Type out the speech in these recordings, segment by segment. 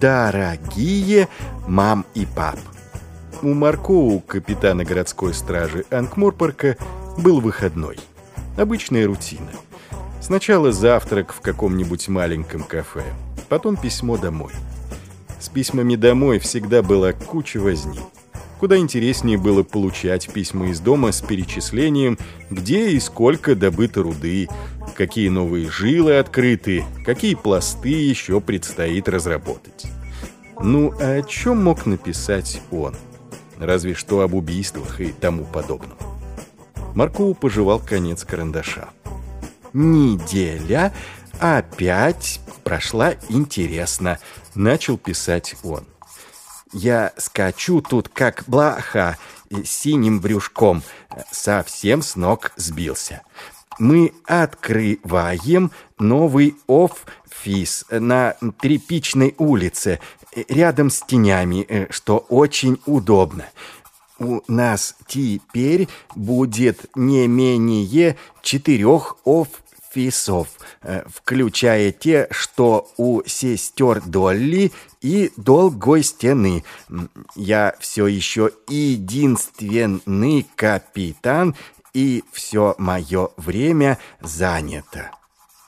«Дорогие мам и пап». У Маркоу, капитана городской стражи Анкморпорка, был выходной. Обычная рутина. Сначала завтрак в каком-нибудь маленьком кафе, потом письмо домой. С письмами домой всегда была куча возни. Куда интереснее было получать письма из дома с перечислением, где и сколько добыто руды, какие новые жилы открыты, какие пласты еще предстоит разработать. Ну, а о чем мог написать он? Разве что об убийствах и тому подобном. Маркоу пожевал конец карандаша. «Неделя опять прошла интересно», — начал писать он. «Я скачу тут как блаха синим брюшком, совсем с ног сбился. Мы открываем новый офис на Тряпичной улице, рядом с тенями, что очень удобно у нас теперь будет не менее четырех офисов, э, включая те, что у сестер Долли и Долгой Стены. Я все еще единственный капитан, и все мое время занято.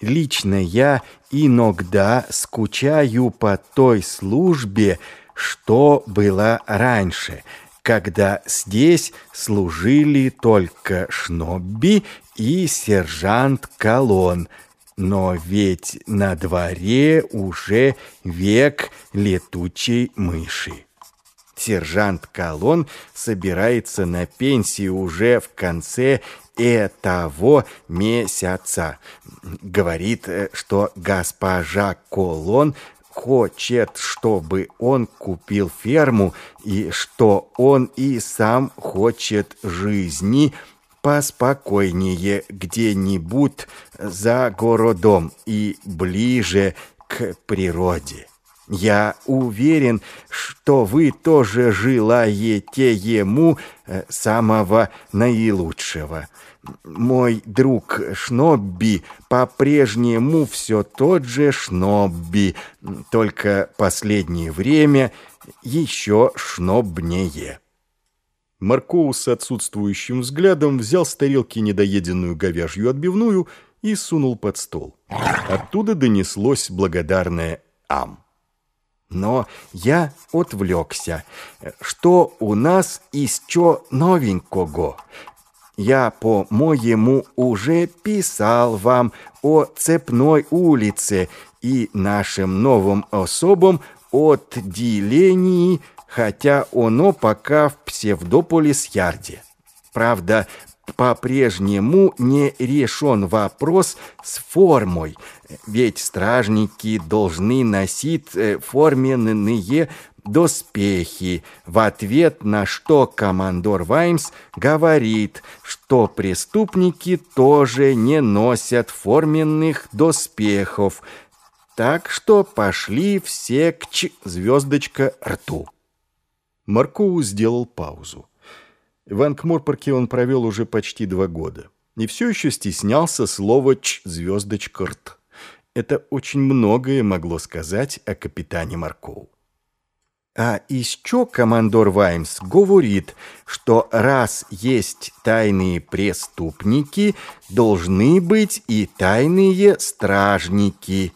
Лично я иногда скучаю по той службе, что была раньше — когда здесь служили только Шнобби и сержант Колон. Но ведь на дворе уже век летучей мыши. Сержант Колон собирается на пенсию уже в конце этого месяца. Говорит, что госпожа Колон хочет, чтобы он купил ферму и что он и сам хочет жизни поспокойнее где-нибудь за городом и ближе к природе. Я уверен, что вы тоже желаете ему э, самого наилучшего мой друг Шнобби по-прежнему все тот же Шнобби, только последнее время еще шнобнее. Маркоу с отсутствующим взглядом взял с тарелки недоеденную говяжью отбивную и сунул под стол. Оттуда донеслось благодарное «ам». Но я отвлекся. Что у нас чё новенького? Я, по-моему, уже писал вам о Цепной улице и нашем новом особом отделении, хотя оно пока в Псевдополис-Ярде. Правда, по-прежнему не решен вопрос с формой, ведь стражники должны носить э, форменные доспехи, в ответ на что командор Ваймс говорит, что преступники тоже не носят форменных доспехов, так что пошли все к ч... звездочка рту. Маркоу сделал паузу. В Анкморпорке он провел уже почти два года и все еще стеснялся слова «ч» звездочка рт. Это очень многое могло сказать о капитане Маркоу. А еще командор Ваймс говорит, что раз есть тайные преступники, должны быть и тайные стражники.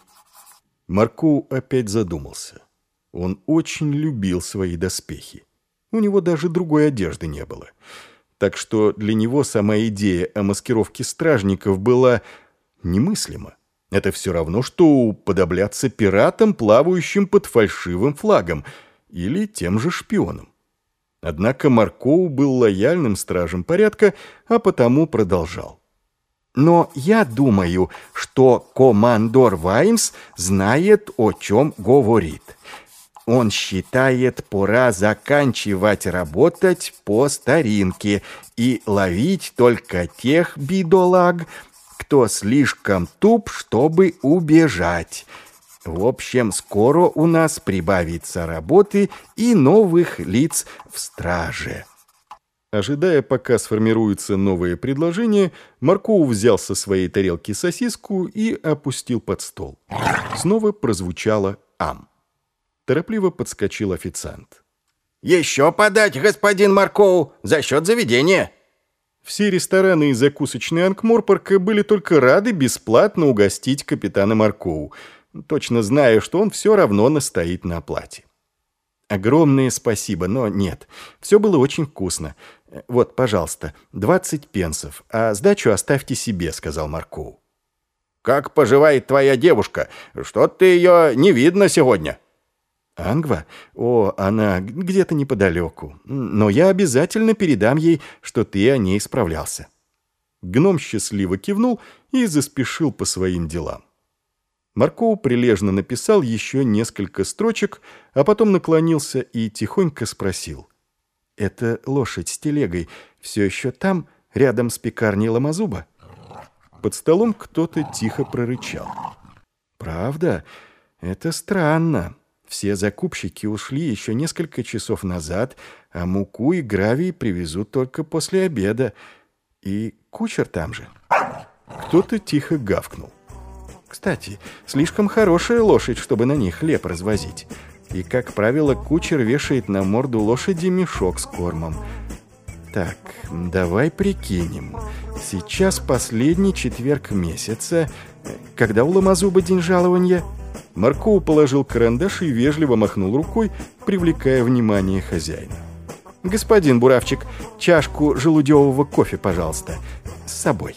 Марку опять задумался. Он очень любил свои доспехи. У него даже другой одежды не было. Так что для него сама идея о маскировке стражников была немыслима. Это все равно, что уподобляться пиратам, плавающим под фальшивым флагом – или тем же шпионом. Однако Маркоу был лояльным стражем порядка, а потому продолжал. Но я думаю, что командор Ваймс знает, о чем говорит. Он считает, пора заканчивать работать по старинке и ловить только тех бедолаг, кто слишком туп, чтобы убежать. В общем, скоро у нас прибавится работы и новых лиц в страже. Ожидая, пока сформируется новое предложение, Марков взял со своей тарелки сосиску и опустил под стол. Снова прозвучало «ам». Торопливо подскочил официант. «Еще подать, господин Маркоу, за счет заведения!» Все рестораны и закусочные Анкморпорка были только рады бесплатно угостить капитана Маркоу, точно зная, что он все равно настоит на оплате. Огромное спасибо, но нет, все было очень вкусно. Вот, пожалуйста, 20 пенсов, а сдачу оставьте себе, сказал Маркоу. Как поживает твоя девушка? Что-то ее не видно сегодня. Ангва? О, она где-то неподалеку. Но я обязательно передам ей, что ты о ней справлялся. Гном счастливо кивнул и заспешил по своим делам. Маркоу прилежно написал еще несколько строчек, а потом наклонился и тихонько спросил. «Это лошадь с телегой все еще там, рядом с пекарней Ламазуба?» Под столом кто-то тихо прорычал. «Правда? Это странно. Все закупщики ушли еще несколько часов назад, а муку и гравий привезут только после обеда. И кучер там же». Кто-то тихо гавкнул. «Кстати, слишком хорошая лошадь, чтобы на ней хлеб развозить. И, как правило, кучер вешает на морду лошади мешок с кормом». Так, давай прикинем. Сейчас последний четверг месяца. Когда у Ломазуба день жалования? Маркоу положил карандаш и вежливо махнул рукой, привлекая внимание хозяина. «Господин Буравчик, чашку желудевого кофе, пожалуйста, с собой».